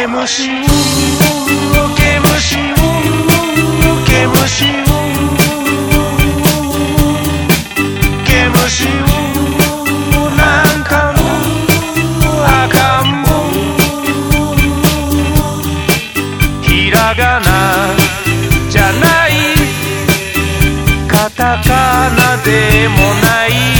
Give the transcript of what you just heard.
けシ受けムシけケムけ虫なんかもあかんもひらがなじゃないカタカナでもない